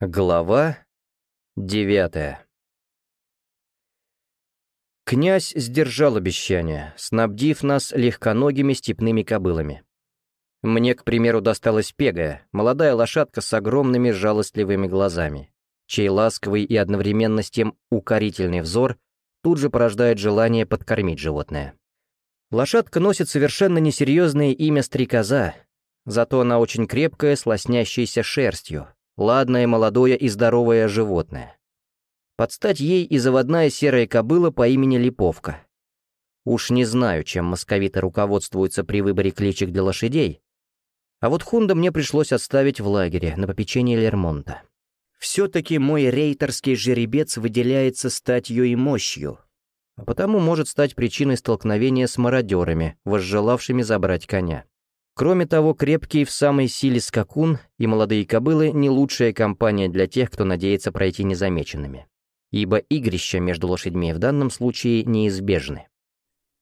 Глава девятая Князь сдержал обещание, снабдив нас легконогими степными кобылами. Мне, к примеру, досталась пегая, молодая лошадка с огромными жалостливыми глазами, чей ласковый и одновременно с тем укорительный взор тут же порождает желание подкормить животное. Лошадка носит совершенно несерьезное имя стрекоза, зато она очень крепкая, с лоснящейся шерстью, ладное, молодое и здоровое животное. Под стать ей и заводная серая кобыла по имени Липовка. Уж не знаю, чем московиты руководствуются при выборе кличек для лошадей, а вот Хунда мне пришлось оставить в лагере на попечении Лермонта. Все-таки мой рейтерский жеребец выделяется статью и мощью, а потому может стать причиной столкновения с мародерами, возжелавшими забрать коня. Кроме того, крепкий в самой силе скакун и молодые кобылы — не лучшая компания для тех, кто надеется пройти незамеченными. Ибо игрища между лошадьми в данном случае неизбежны.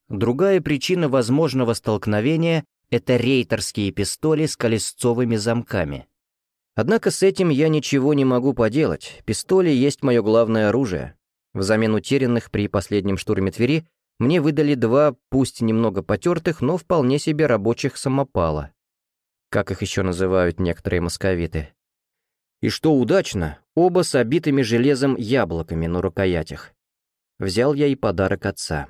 Другая причина возможного столкновения — это рейтерские пистоли с колесцовыми замками. Однако с этим я ничего не могу поделать, пистоли есть мое главное оружие. Взамен утерянных при последнем штурме Твери мне выдали два, пусть немного потертых, но вполне себе рабочих самопала. Как их еще называют некоторые московиты. И что удачно, оба с обитыми железом яблоками на рукоятях. Взял я и подарок отца.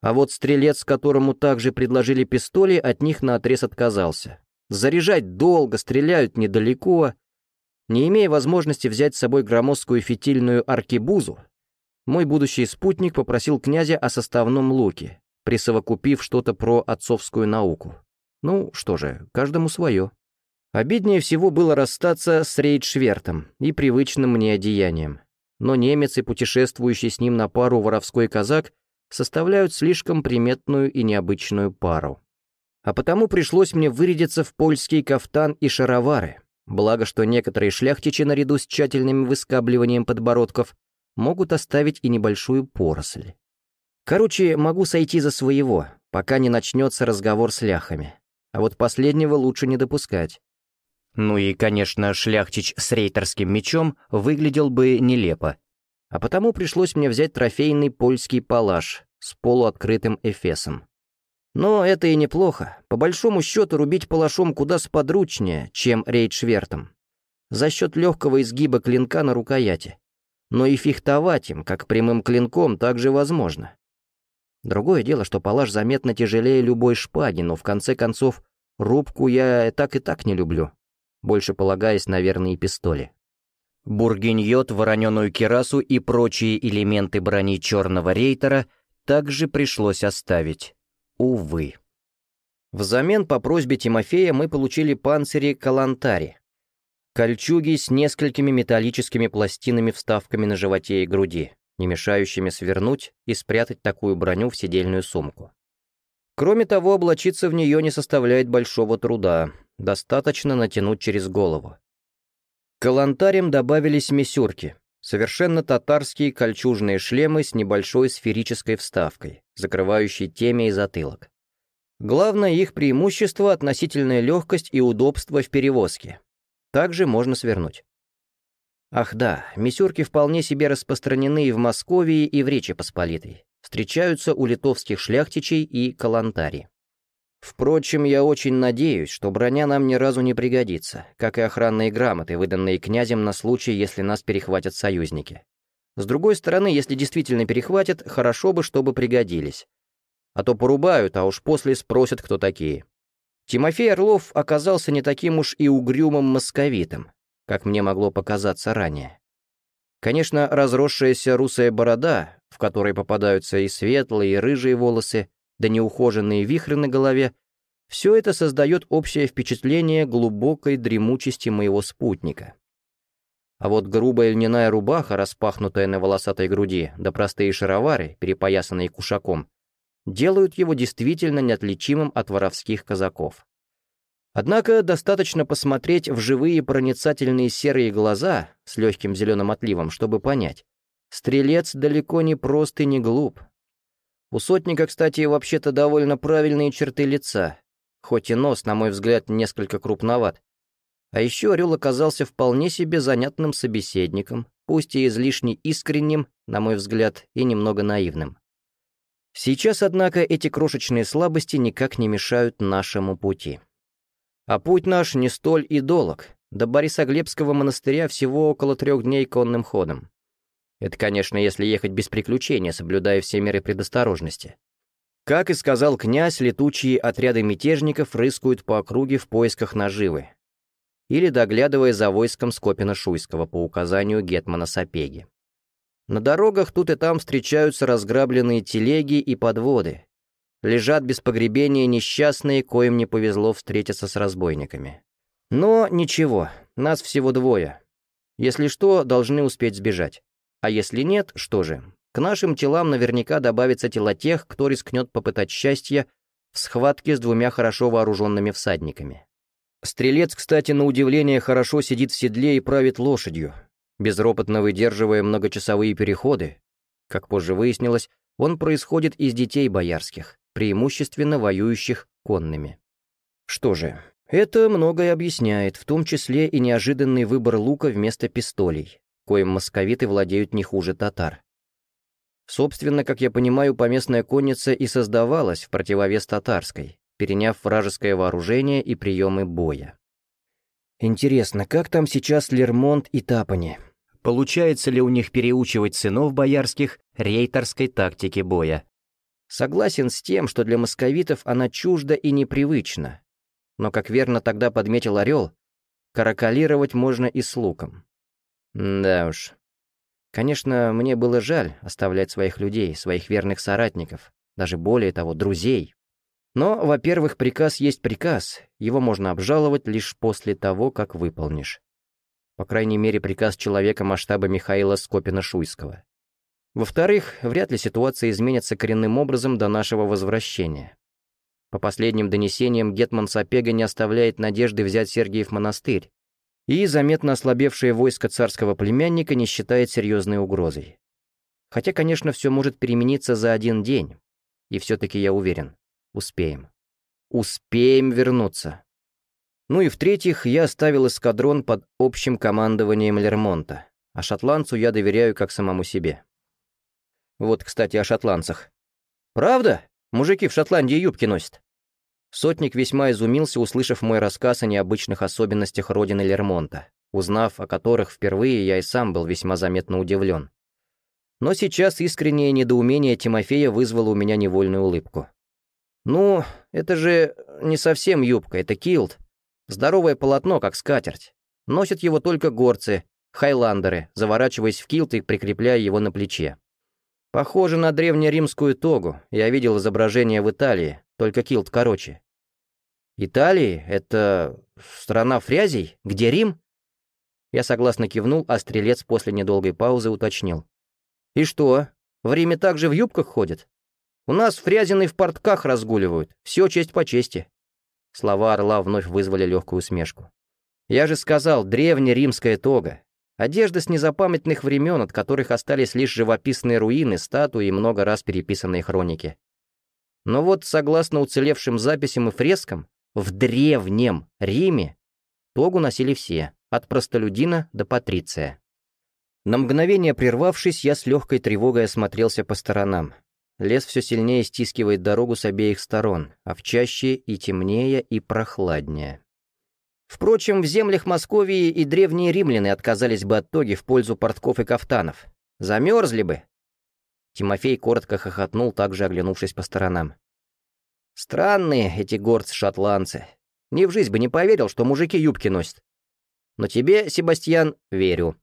А вот стрелец, которому также предложили пистоли, от них наотрез отказался. Заряжать долго, стреляют недалеко. Не имея возможности взять с собой громоздкую фитильную аркебузу, мой будущий спутник попросил князя о составном луке, присовокупив что-то про отцовскую науку. Ну, что же, каждому свое. Обиднее всего было расстаться с рейдшвертом и привычным мне одеянием. Но немец и путешествующий с ним на пару воровской казак составляют слишком приметную и необычную пару. А потому пришлось мне вырядиться в польский кафтан и шаровары, благо что некоторые шляхтичи наряду с тщательным выскабливанием подбородков могут оставить и небольшую поросль. Короче, могу сойти за своего, пока не начнется разговор с ляхами. А вот последнего лучше не допускать. Ну и, конечно, шляхтич с рейтерским мечом выглядел бы нелепо. А потому пришлось мне взять трофейный польский палаш с полуоткрытым эфесом. Но это и неплохо. По большому счету рубить палашом куда сподручнее, чем рейдшвертом. За счет легкого изгиба клинка на рукояти но и фехтовать им, как прямым клинком, также возможно. Другое дело, что палаш заметно тяжелее любой шпаги, но в конце концов рубку я так и так не люблю, больше полагаясь на верные пистоли. Бургиньот, вороненую керасу и прочие элементы брони черного рейтера также пришлось оставить. Увы. Взамен по просьбе Тимофея мы получили панцири Калантари, Кольчуги с несколькими металлическими пластинами-вставками на животе и груди, не мешающими свернуть и спрятать такую броню в сидельную сумку. Кроме того, облачиться в нее не составляет большого труда, достаточно натянуть через голову. К калантарям добавились месюрки, совершенно татарские кольчужные шлемы с небольшой сферической вставкой, закрывающей темя и затылок. Главное их преимущество — относительная легкость и удобство в перевозке, также можно свернуть. Ах да, мисюрки вполне себе распространены и в Москве, и в Речи Посполитой. Встречаются у литовских шляхтичей и калантари. Впрочем, я очень надеюсь, что броня нам ни разу не пригодится, как и охранные грамоты, выданные князем на случай, если нас перехватят союзники. С другой стороны, если действительно перехватят, хорошо бы, чтобы пригодились. А то порубают, а уж после спросят, кто такие. Тимофей Орлов оказался не таким уж и угрюмым московитом, как мне могло показаться ранее. Конечно, разросшаяся русая борода, в которой попадаются и светлые, и рыжие волосы, да неухоженные вихры на голове, все это создает общее впечатление глубокой дремучести моего спутника. А вот грубая льняная рубаха, распахнутая на волосатой груди, да простые шаровары, перепоясанные кушаком, делают его действительно неотличимым от воровских казаков. Однако достаточно посмотреть в живые проницательные серые глаза с легким зеленым отливом, чтобы понять. Стрелец далеко не прост и не глуп. У сотника, кстати, вообще-то довольно правильные черты лица, хоть и нос, на мой взгляд, несколько крупноват. А еще Орел оказался вполне себе занятным собеседником, пусть и излишне искренним, на мой взгляд, и немного наивным. Сейчас, однако, эти крошечные слабости никак не мешают нашему пути. А путь наш не столь и долг. До Борисоглебского монастыря всего около трех дней конным ходом. Это, конечно, если ехать без приключения, соблюдая все меры предосторожности. Как и сказал князь, летучие отряды мятежников рыскают по округе в поисках наживы. Или доглядывая за войском Скопина-Шуйского по указанию Гетмана Сапеги. На дорогах тут и там встречаются разграбленные телеги и подводы. Лежат без погребения несчастные, коим не повезло встретиться с разбойниками. Но ничего, нас всего двое. Если что, должны успеть сбежать. А если нет, что же? К нашим телам наверняка добавится тела тех, кто рискнет попытать счастье в схватке с двумя хорошо вооруженными всадниками. Стрелец, кстати, на удивление хорошо сидит в седле и правит лошадью, безропотно выдерживая многочасовые переходы. Как позже выяснилось, он происходит из детей боярских, преимущественно воюющих конными. Что же, это многое объясняет, в том числе и неожиданный выбор лука вместо пистолей, коим московиты владеют не хуже татар. Собственно, как я понимаю, поместная конница и создавалась в противовес татарской, переняв вражеское вооружение и приемы боя. Интересно, как там сейчас Лермонт и Тапани? Получается ли у них переучивать сынов боярских рейторской тактике боя? Согласен с тем, что для московитов она чужда и непривычна. Но, как верно тогда подметил Орел, каракалировать можно и с луком. Да уж. Конечно, мне было жаль оставлять своих людей, своих верных соратников, даже более того, друзей, но, во-первых, приказ есть приказ, его можно обжаловать лишь после того, как выполнишь. По крайней мере, приказ человека масштаба Михаила Скопина-Шуйского. Во-вторых, вряд ли ситуация изменится коренным образом до нашего возвращения. По последним донесениям, Гетман Сапега не оставляет надежды взять Сергиев монастырь, и заметно ослабевшее войско царского племянника не считает серьезной угрозой. Хотя, конечно, все может перемениться за один день, и все-таки я уверен, Успеем. Успеем вернуться. Ну и в-третьих, я оставил эскадрон под общим командованием Лермонта, а шотландцу я доверяю как самому себе. Вот, кстати, о шотландцах. Правда? Мужики в Шотландии юбки носят. Сотник весьма изумился, услышав мой рассказ о необычных особенностях родины Лермонта, узнав о которых впервые я и сам был весьма заметно удивлен. Но сейчас искреннее недоумение Тимофея вызвало у меня невольную улыбку. «Ну, это же не совсем юбка, это килт. Здоровое полотно, как скатерть. Носят его только горцы, хайландеры, заворачиваясь в килт и прикрепляя его на плече. Похоже на древнеримскую тогу. Я видел изображение в Италии, только килт короче. Италии — это страна фрязей? Где Рим? Я согласно кивнул, а стрелец после недолгой паузы уточнил. И что, в Риме также в юбках ходят? У нас фрязины в портках разгуливают. Все честь по чести». Слова орла вновь вызвали легкую усмешку. «Я же сказал, древнеримская тога. Одежда с незапамятных времен, от которых остались лишь живописные руины, статуи и много раз переписанные хроники. Но вот, согласно уцелевшим записям и фрескам, в древнем Риме тогу носили все, от простолюдина до патриция. На мгновение прервавшись, я с легкой тревогой осмотрелся по сторонам. Лес все сильнее стискивает дорогу с обеих сторон, а в чаще и темнее, и прохладнее. Впрочем, в землях Московии и древние римляне отказались бы от тоги в пользу портков и кафтанов. Замерзли бы. Тимофей коротко хохотнул, также оглянувшись по сторонам. Странные эти горцы-шотландцы. Ни в жизнь бы не поверил, что мужики юбки носят. Но тебе, Себастьян, верю.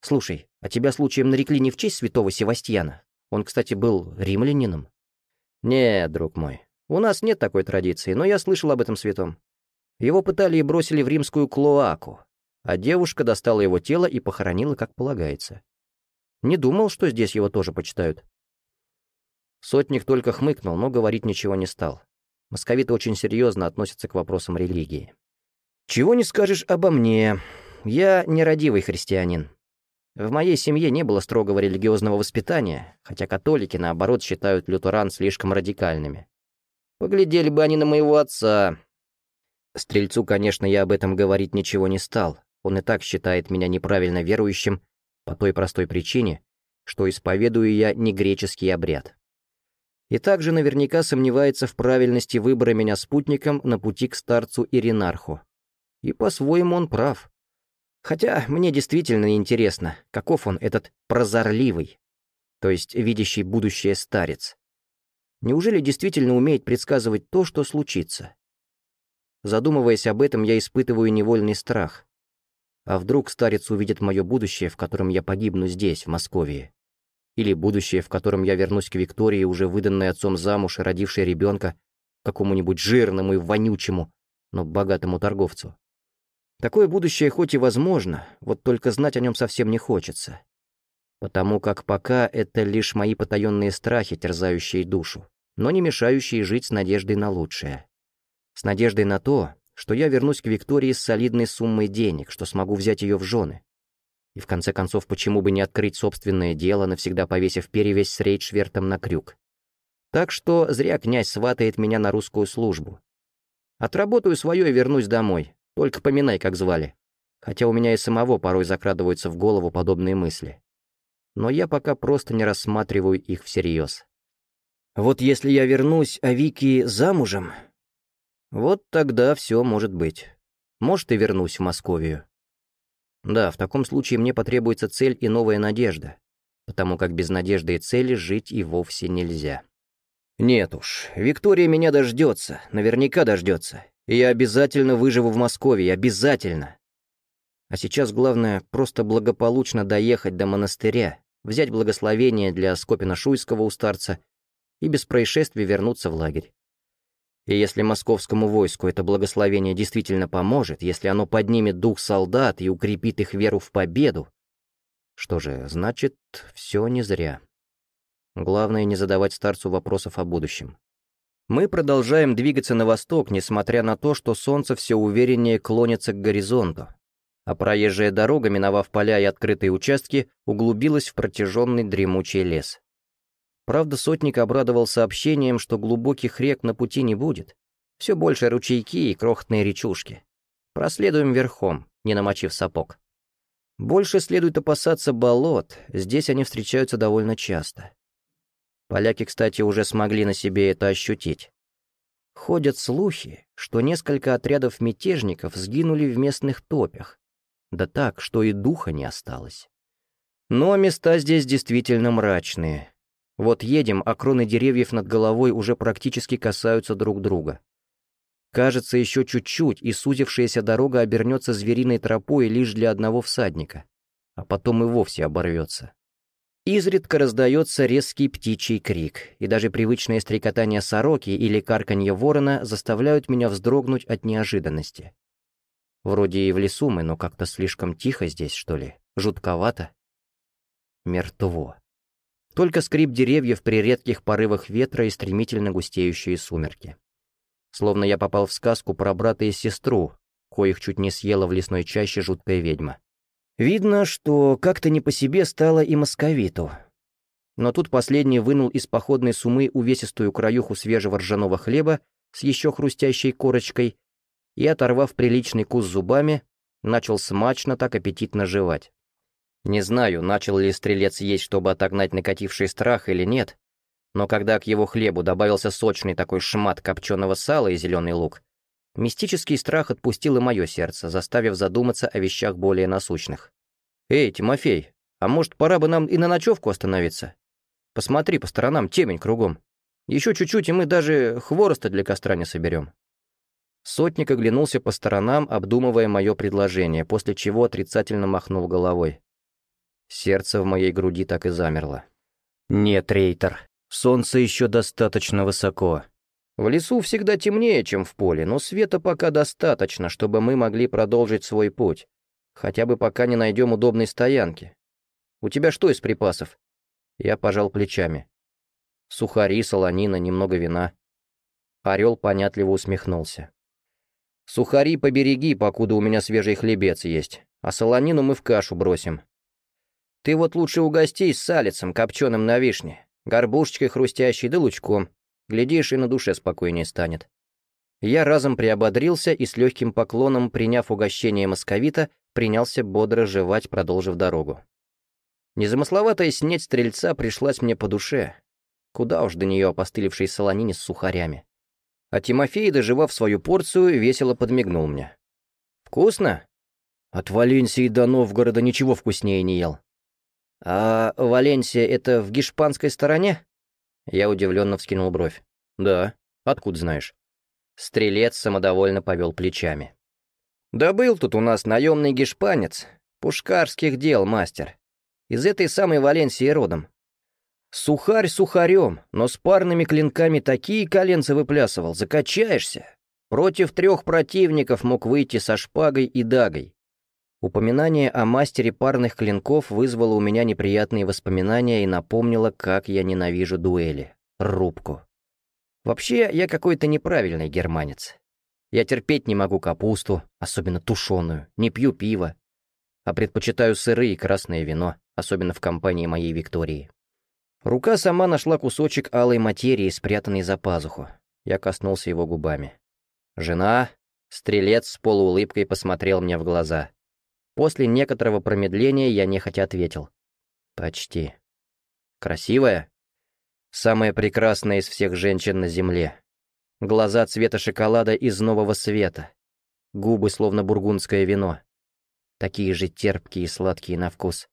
Слушай, а тебя случаем нарекли не в честь святого Севастьяна? Он, кстати, был римлянином. «Нет, друг мой, у нас нет такой традиции, но я слышал об этом святом. Его пытали и бросили в римскую клоаку, а девушка достала его тело и похоронила, как полагается. Не думал, что здесь его тоже почитают». Сотник только хмыкнул, но говорить ничего не стал. Московиты очень серьезно относятся к вопросам религии. «Чего не скажешь обо мне. Я нерадивый христианин. В моей семье не было строгого религиозного воспитания, хотя католики, наоборот, считают лютеран слишком радикальными. Поглядели бы они на моего отца. Стрельцу, конечно, я об этом говорить ничего не стал. Он и так считает меня неправильно верующим по той простой причине, что исповедую я не греческий обряд. И также наверняка сомневается в правильности выбора меня спутником на пути к старцу Иринарху. И по-своему он прав. Хотя мне действительно интересно, каков он, этот прозорливый, то есть видящий будущее старец. Неужели действительно умеет предсказывать то, что случится? Задумываясь об этом, я испытываю невольный страх. А вдруг старец увидит мое будущее, в котором я погибну здесь, в Москве? Или будущее, в котором я вернусь к Виктории, уже выданной отцом замуж и родившей ребенка, какому-нибудь жирному и вонючему, но богатому торговцу? Такое будущее хоть и возможно, вот только знать о нем совсем не хочется. Потому как пока это лишь мои потаенные страхи, терзающие душу, но не мешающие жить с надеждой на лучшее. С надеждой на то, что я вернусь к Виктории с солидной суммой денег, что смогу взять ее в жены. И в конце концов, почему бы не открыть собственное дело, навсегда повесив перевесь с рейдшвертом на крюк. Так что зря князь сватает меня на русскую службу. Отработаю свое и вернусь домой, только поминай, как звали. Хотя у меня и самого порой закрадываются в голову подобные мысли. Но я пока просто не рассматриваю их всерьез. Вот если я вернусь, а Вики замужем, вот тогда все может быть. Может, и вернусь в Московию. Да, в таком случае мне потребуется цель и новая надежда, потому как без надежды и цели жить и вовсе нельзя. Нет уж, Виктория меня дождется, наверняка дождется, и я обязательно выживу в Москве, обязательно. А сейчас главное просто благополучно доехать до монастыря, взять благословение для Скопина-Шуйского у старца и без происшествий вернуться в лагерь. И если московскому войску это благословение действительно поможет, если оно поднимет дух солдат и укрепит их веру в победу, что же, значит, все не зря. Главное не задавать старцу вопросов о будущем. Мы продолжаем двигаться на восток, несмотря на то, что солнце все увереннее клонится к горизонту, а проезжая дорога, миновав поля и открытые участки, углубилась в протяженный дремучий лес. Правда, сотник обрадовал сообщением, что глубоких рек на пути не будет. Все больше ручейки и крохотные речушки. Проследуем верхом, не намочив сапог. Больше следует опасаться болот, здесь они встречаются довольно часто. Поляки, кстати, уже смогли на себе это ощутить. Ходят слухи, что несколько отрядов мятежников сгинули в местных топях. Да так, что и духа не осталось. Но места здесь действительно мрачные. Вот едем, а кроны деревьев над головой уже практически касаются друг друга. Кажется, еще чуть-чуть, и сузившаяся дорога обернется звериной тропой лишь для одного всадника, а потом и вовсе оборвется. Изредка раздается резкий птичий крик, и даже привычное стрекотание сороки или карканье ворона заставляют меня вздрогнуть от неожиданности. Вроде и в лесу мы, но как-то слишком тихо здесь, что ли, жутковато. Мертво. Только скрип деревьев при редких порывах ветра и стремительно густеющие сумерки. Словно я попал в сказку про брата и сестру, коих чуть не съела в лесной чаще жуткая ведьма. Видно, что как-то не по себе стало и московиту. Но тут последний вынул из походной сумы увесистую краюху свежего ржаного хлеба с еще хрустящей корочкой и, оторвав приличный кус зубами, начал смачно так аппетитно жевать. Не знаю, начал ли стрелец есть, чтобы отогнать накативший страх или нет, но когда к его хлебу добавился сочный такой шмат копченого сала и зеленый лук, Мистический страх отпустил и мое сердце, заставив задуматься о вещах более насущных. «Эй, Тимофей, а может, пора бы нам и на ночевку остановиться? Посмотри по сторонам, темень кругом. Еще чуть-чуть, и мы даже хвороста для костра не соберем». Сотник оглянулся по сторонам, обдумывая мое предложение, после чего отрицательно махнул головой. Сердце в моей груди так и замерло. «Нет, Рейтер, солнце еще достаточно высоко. В лесу всегда темнее, чем в поле, но света пока достаточно, чтобы мы могли продолжить свой путь, хотя бы пока не найдем удобной стоянки. У тебя что из припасов?» Я пожал плечами. Сухари, солонина, немного вина. Орел понятливо усмехнулся. «Сухари побереги, покуда у меня свежий хлебец есть, а солонину мы в кашу бросим. Ты вот лучше угостись салицем, копченым на вишне, горбушечкой хрустящей да лучком. Глядишь, и на душе спокойнее станет. Я разом приободрился и с легким поклоном, приняв угощение московита, принялся бодро жевать, продолжив дорогу. Незамысловатая снеть стрельца пришлась мне по душе. Куда уж до нее опостылевшей солонини с сухарями. А Тимофей, доживав свою порцию, весело подмигнул мне. «Вкусно?» «От Валенсии до Новгорода ничего вкуснее не ел». «А Валенсия — это в гешпанской стороне?» Я удивленно вскинул бровь. «Да. Откуда знаешь?» Стрелец самодовольно повел плечами. «Да был тут у нас наемный гешпанец, пушкарских дел мастер. Из этой самой Валенсии родом. Сухарь сухарем, но с парными клинками такие коленцы выплясывал, закачаешься. Против трех противников мог выйти со шпагой и дагой. Упоминание о мастере парных клинков вызвало у меня неприятные воспоминания и напомнило, как я ненавижу дуэли. Рубку. Вообще, я какой-то неправильный германец. Я терпеть не могу капусту, особенно тушеную, не пью пиво, а предпочитаю сыры и красное вино, особенно в компании моей Виктории. Рука сама нашла кусочек алой материи, спрятанный за пазуху. Я коснулся его губами. «Жена?» Стрелец с полуулыбкой посмотрел мне в глаза. После некоторого промедления я нехотя ответил. «Почти». «Красивая?» «Самая прекрасная из всех женщин на земле. Глаза цвета шоколада из нового света. Губы, словно бургундское вино. Такие же терпкие и сладкие на вкус.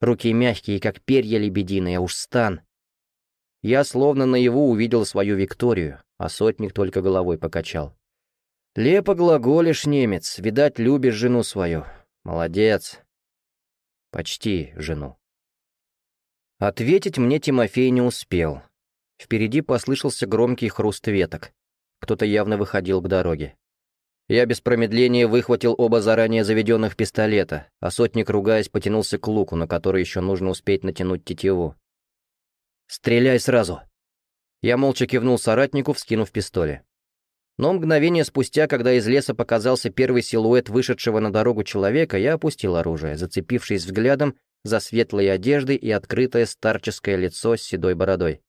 Руки мягкие, как перья лебединые, уж стан. Я словно наяву увидел свою Викторию, а сотник только головой покачал. «Лепо глаголишь, немец, видать, любишь жену свою. Молодец». «Почти жену». Ответить мне Тимофей не успел. Впереди послышался громкий хруст веток. Кто-то явно выходил к дороге. Я без промедления выхватил оба заранее заведенных пистолета, а сотник, ругаясь, потянулся к луку, на который еще нужно успеть натянуть тетиву. «Стреляй сразу!» Я молча кивнул соратнику, вскинув пистоли. Но мгновение спустя, когда из леса показался первый силуэт вышедшего на дорогу человека, я опустил оружие, зацепившись взглядом за светлые одежды и открытое старческое лицо с седой бородой.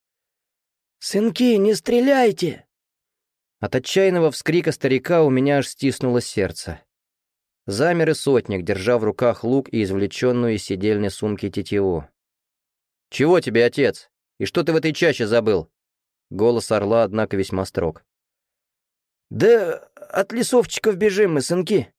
«Сынки, не стреляйте!» От отчаянного вскрика старика у меня аж стиснуло сердце. Замер и сотник, держа в руках лук и извлеченную из седельной сумки тетиву. «Чего тебе, отец? И что ты в этой чаще забыл?» Голос орла, однако, весьма строг. «Да от лесовчиков бежим мы, сынки».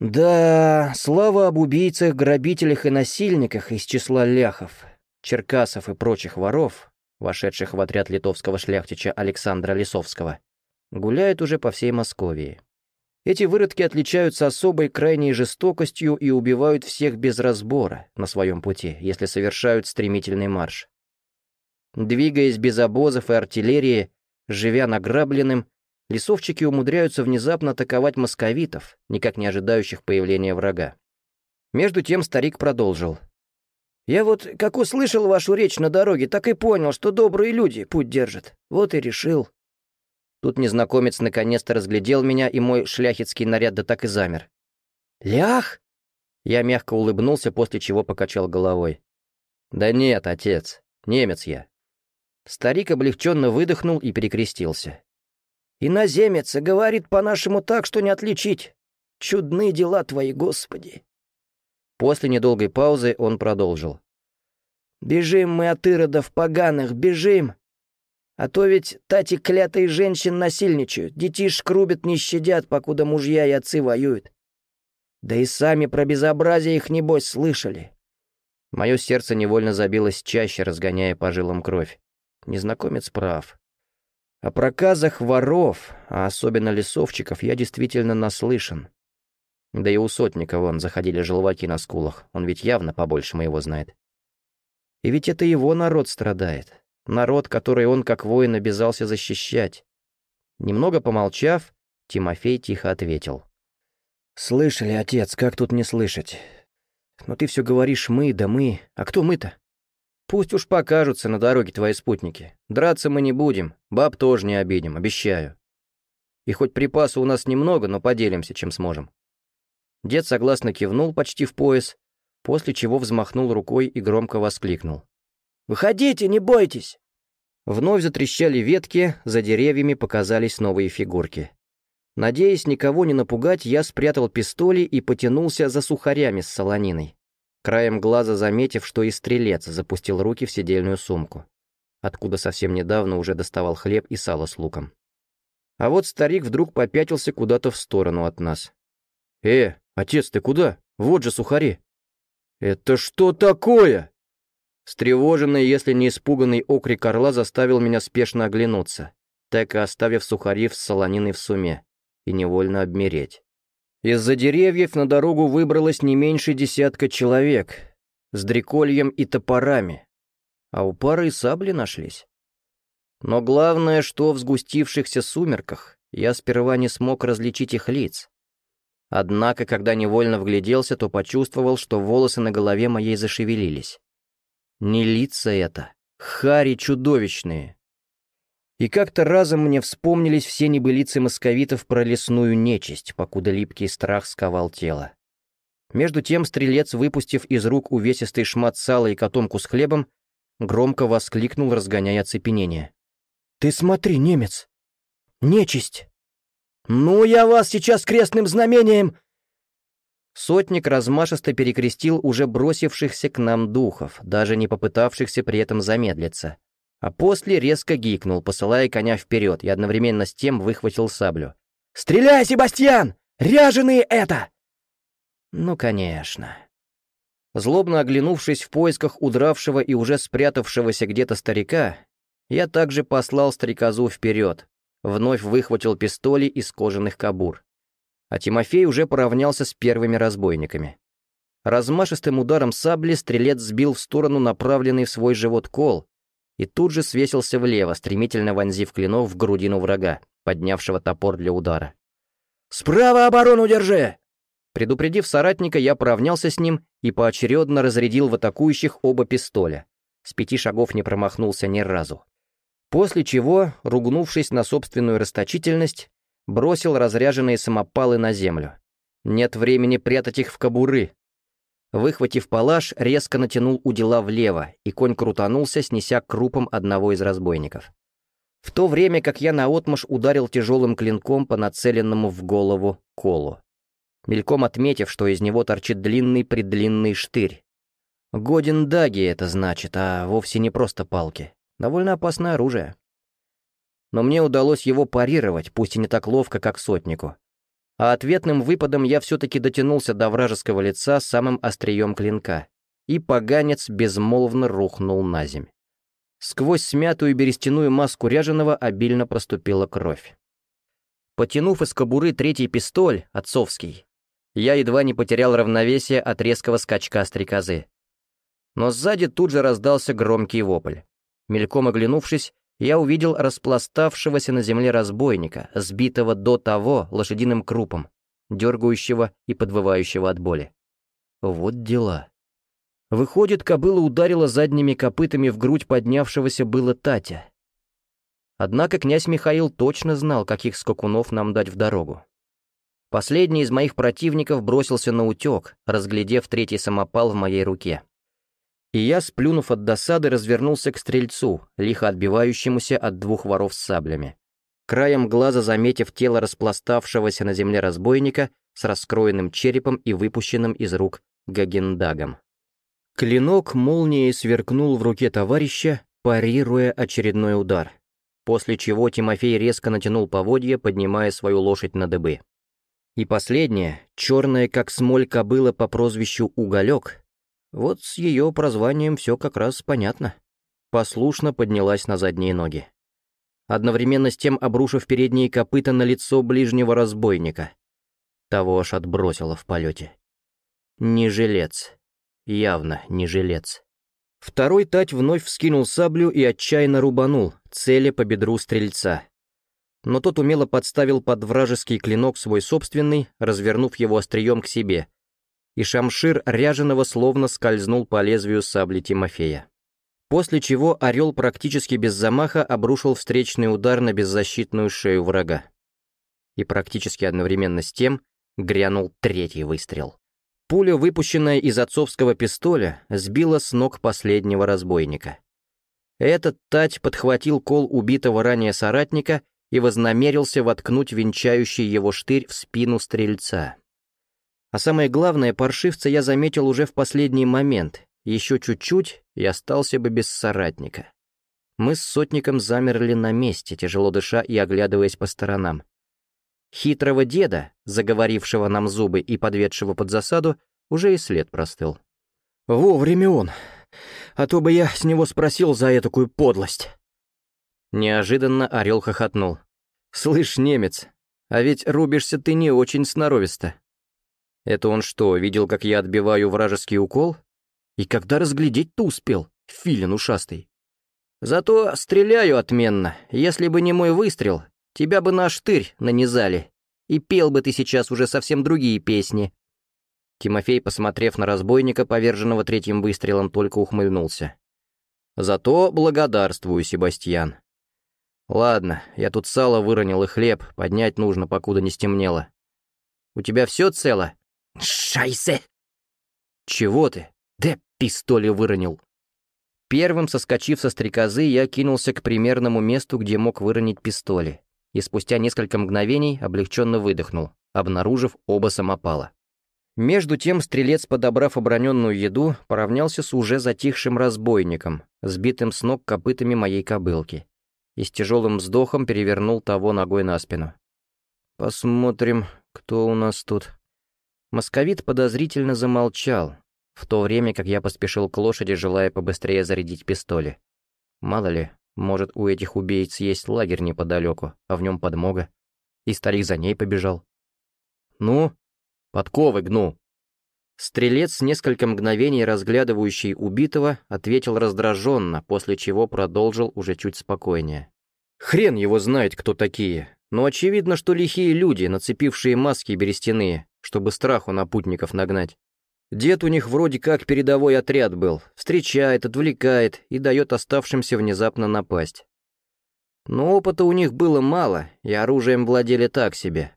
«Да, слава об убийцах, грабителях и насильниках из числа ляхов, черкасов и прочих воров, вошедших в отряд литовского шляхтича Александра Лисовского гуляет уже по всей Московии. Эти выродки отличаются особой крайней жестокостью и убивают всех без разбора на своем пути, если совершают стремительный марш. Двигаясь без обозов и артиллерии, живя награбленным, лесовчики умудряются внезапно атаковать московитов, никак не ожидающих появления врага. Между тем старик продолжил. «Я вот, как услышал вашу речь на дороге, так и понял, что добрые люди путь держат. Вот и решил. Тут незнакомец наконец-то разглядел меня, и мой шляхетский наряд да так и замер. «Лях?» Я мягко улыбнулся, после чего покачал головой. «Да нет, отец, немец я». Старик облегченно выдохнул и перекрестился. «Иноземец, говорит по-нашему так, что не отличить. Чудные дела твои, Господи!» После недолгой паузы он продолжил. «Бежим мы от иродов поганых, бежим! А то ведь тати клятые женщин насильничают, детишек рубят не щадят, покуда мужья и отцы воюют. Да и сами про безобразие их, небось, слышали. Мое сердце невольно забилось чаще, разгоняя по жилам кровь. Незнакомец прав. О проказах воров, а особенно лесовчиков, я действительно наслышан. Да и у сотника вон заходили желваки на скулах, он ведь явно побольше моего знает. И ведь это его народ страдает, народ, который он как воин обязался защищать. Немного помолчав, Тимофей тихо ответил. «Слышали, отец, как тут не слышать? Но ты все говоришь «мы», да «мы». А кто мы-то? Пусть уж покажутся на дороге твои спутники. Драться мы не будем, баб тоже не обидим, обещаю. И хоть припаса у нас немного, но поделимся, чем сможем». Дед согласно кивнул почти в пояс, после чего взмахнул рукой и громко воскликнул. Выходите, не бойтесь!» Вновь затрещали ветки, за деревьями показались новые фигурки. Надеясь никого не напугать, я спрятал пистоли и потянулся за сухарями с солониной, краем глаза заметив, что и стрелец запустил руки в сидельную сумку, откуда совсем недавно уже доставал хлеб и сало с луком. А вот старик вдруг попятился куда-то в сторону от нас. «Э, отец, ты куда? Вот же сухари!» «Это что такое?» Встревоженный, если не испуганный окрик орла заставил меня спешно оглянуться, так и оставив сухари с солониной в суме, и невольно обмереть. Из-за деревьев на дорогу выбралось не меньше десятка человек, с дрекольем и топорами, а у пары и сабли нашлись. Но главное, что в сгустившихся сумерках я сперва не смог различить их лиц. Однако, когда невольно вгляделся, то почувствовал, что волосы на голове моей зашевелились. Не лица это, хари чудовищные. И как-то разом мне вспомнились все небылицы московитов про лесную нечисть, покуда липкий страх сковал тело. Между тем стрелец, выпустив из рук увесистый шмат сала и котомку с хлебом, громко воскликнул, разгоняя оцепенение. «Ты смотри, немец! Нечисть! Ну, я вас сейчас крестным знамением!» Сотник размашисто перекрестил уже бросившихся к нам духов, даже не попытавшихся при этом замедлиться. А после резко гикнул, посылая коня вперед, и одновременно с тем выхватил саблю. «Стреляй, Себастьян! Ряженые это!» Ну, конечно. Злобно оглянувшись в поисках удравшего и уже спрятавшегося где-то старика, я также послал стрекозу вперед, вновь выхватил пистоли из кожаных кобур а Тимофей уже поравнялся с первыми разбойниками. Размашистым ударом сабли стрелец сбил в сторону направленный в свой живот кол и тут же свесился влево, стремительно вонзив клинок в грудину врага, поднявшего топор для удара. «Справа оборону держи!» Предупредив соратника, я поравнялся с ним и поочередно разрядил в атакующих оба пистоля. С пяти шагов не промахнулся ни разу. После чего, ругнувшись на собственную расточительность, бросил разряженные самопалы на землю. Нет времени прятать их в кобуры. Выхватив палаш, резко натянул удила влево, и конь крутанулся, снеся крупом одного из разбойников. В то время как я наотмашь ударил тяжелым клинком по нацеленному в голову колу, мельком отметив, что из него торчит длинный-предлинный штырь. Годен даги это значит, а вовсе не просто палки. Довольно опасное оружие но мне удалось его парировать, пусть и не так ловко, как сотнику. А ответным выпадом я все-таки дотянулся до вражеского лица самым острием клинка, и поганец безмолвно рухнул на земь. Сквозь смятую берестяную маску ряженого обильно проступила кровь. Потянув из кобуры третий пистоль, отцовский, я едва не потерял равновесие от резкого скачка стрекозы. Но сзади тут же раздался громкий вопль. Мельком оглянувшись, я увидел распластавшегося на земле разбойника, сбитого до того лошадиным крупом, дергающего и подвывающего от боли. Вот дела. Выходит, кобыла ударила задними копытами в грудь поднявшегося было Татя. Однако князь Михаил точно знал, каких скакунов нам дать в дорогу. Последний из моих противников бросился на утек, разглядев третий самопал в моей руке и я, сплюнув от досады, развернулся к стрельцу, лихо отбивающемуся от двух воров с саблями. Краем глаза заметив тело распластавшегося на земле разбойника с раскроенным черепом и выпущенным из рук Гагендагом. Клинок молнией сверкнул в руке товарища, парируя очередной удар, после чего Тимофей резко натянул поводья, поднимая свою лошадь на дыбы. И последняя, черная как смоль кобыла по прозвищу Уголек, вот с ее прозванием все как раз понятно. Послушно поднялась на задние ноги. Одновременно с тем обрушив передние копыта на лицо ближнего разбойника. Того аж отбросило в полете. Не жилец. Явно не жилец. Второй тать вновь вскинул саблю и отчаянно рубанул, целя по бедру стрельца. Но тот умело подставил под вражеский клинок свой собственный, развернув его острием к себе — и шамшир ряженого словно скользнул по лезвию сабли Тимофея. После чего орел практически без замаха обрушил встречный удар на беззащитную шею врага. И практически одновременно с тем грянул третий выстрел. Пуля, выпущенная из отцовского пистоля, сбила с ног последнего разбойника. Этот Тать подхватил кол убитого ранее соратника и вознамерился воткнуть венчающий его штырь в спину стрельца. А самое главное, паршивца я заметил уже в последний момент, еще чуть-чуть и остался бы без соратника. Мы с сотником замерли на месте, тяжело дыша и оглядываясь по сторонам. Хитрого деда, заговорившего нам зубы и подведшего под засаду, уже и след простыл. «Вовремя он, а то бы я с него спросил за этакую подлость». Неожиданно орел хохотнул. «Слышь, немец, а ведь рубишься ты не очень сноровисто». «Это он что, видел, как я отбиваю вражеский укол? И когда разглядеть-то успел, филин ушастый?» «Зато стреляю отменно. Если бы не мой выстрел, тебя бы на штырь нанизали, и пел бы ты сейчас уже совсем другие песни». Тимофей, посмотрев на разбойника, поверженного третьим выстрелом, только ухмыльнулся. «Зато благодарствую, Себастьян. Ладно, я тут сало выронил и хлеб, поднять нужно, покуда не стемнело. У тебя все цело? Шайсе! Чего ты? Да пистоли выронил. Первым, соскочив со стрекозы, я кинулся к примерному месту, где мог выронить пистоли, и спустя несколько мгновений облегченно выдохнул, обнаружив оба самопала. Между тем стрелец, подобрав оброненную еду, поравнялся с уже затихшим разбойником, сбитым с ног копытами моей кобылки и с тяжелым вздохом перевернул того ногой на спину. «Посмотрим, кто у нас тут». Московит подозрительно замолчал, в то время как я поспешил к лошади, желая побыстрее зарядить пистоли. Мало ли, может, у этих убийц есть лагерь неподалеку, а в нем подмога. И старик за ней побежал. «Ну, подковы гну!» Стрелец, несколько мгновений разглядывающий убитого, ответил раздраженно, после чего продолжил уже чуть спокойнее. «Хрен его знает, кто такие, но очевидно, что лихие люди, нацепившие маски берестяные, чтобы страху на путников нагнать. Дед у них вроде как передовой отряд был, встречает, отвлекает и дает оставшимся внезапно напасть. Но опыта у них было мало, и оружием владели так себе.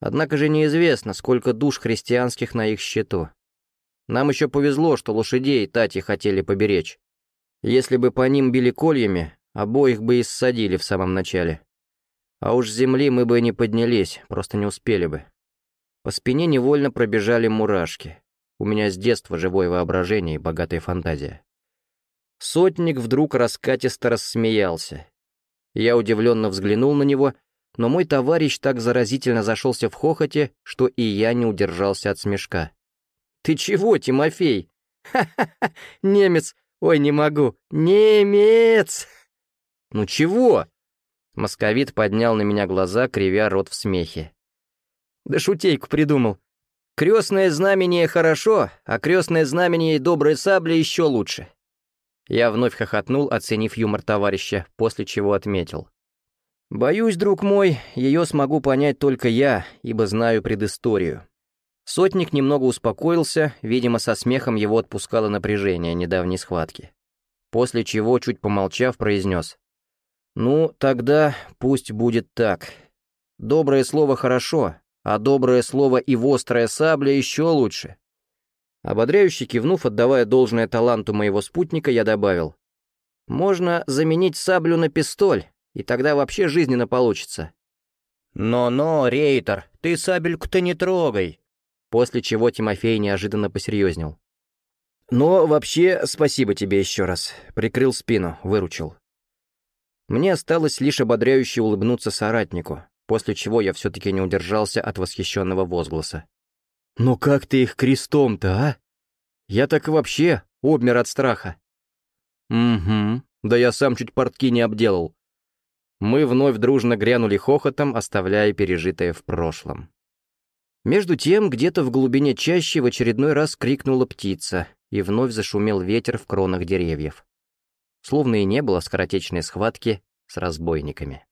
Однако же неизвестно, сколько душ христианских на их счету. Нам еще повезло, что лошадей Тати хотели поберечь. Если бы по ним били кольями, обоих бы и ссадили в самом начале. А уж с земли мы бы не поднялись, просто не успели бы. По спине невольно пробежали мурашки. У меня с детства живое воображение и богатая фантазия. Сотник вдруг раскатисто рассмеялся. Я удивленно взглянул на него — но мой товарищ так заразительно зашелся в хохоте, что и я не удержался от смешка. «Ты чего, Тимофей? Ха-ха-ха, немец! Ой, не могу! Немец!» «Ну чего?» Московит поднял на меня глаза, кривя рот в смехе. «Да шутейку придумал. Крестное знамение хорошо, а крестное знамение и добрые сабли еще лучше». Я вновь хохотнул, оценив юмор товарища, после чего отметил. Боюсь, друг мой, ее смогу понять только я, ибо знаю предысторию. Сотник немного успокоился, видимо, со смехом его отпускало напряжение недавней схватки. После чего, чуть помолчав, произнес. «Ну, тогда пусть будет так. Доброе слово хорошо, а доброе слово и вострая сабля еще лучше». Ободряюще кивнув, отдавая должное таланту моего спутника, я добавил. «Можно заменить саблю на пистоль, и тогда вообще жизненно получится. «Но-но, Рейтер, ты сабельку-то не трогай!» После чего Тимофей неожиданно посерьезнел. «Но вообще, спасибо тебе еще раз. Прикрыл спину, выручил». Мне осталось лишь ободряюще улыбнуться соратнику, после чего я все-таки не удержался от восхищенного возгласа. «Ну как ты их крестом-то, а? Я так вообще обмер от страха». «Угу, да я сам чуть портки не обделал. Мы вновь дружно грянули хохотом, оставляя пережитое в прошлом. Между тем, где-то в глубине чащи в очередной раз крикнула птица, и вновь зашумел ветер в кронах деревьев. Словно и не было скоротечной схватки с разбойниками.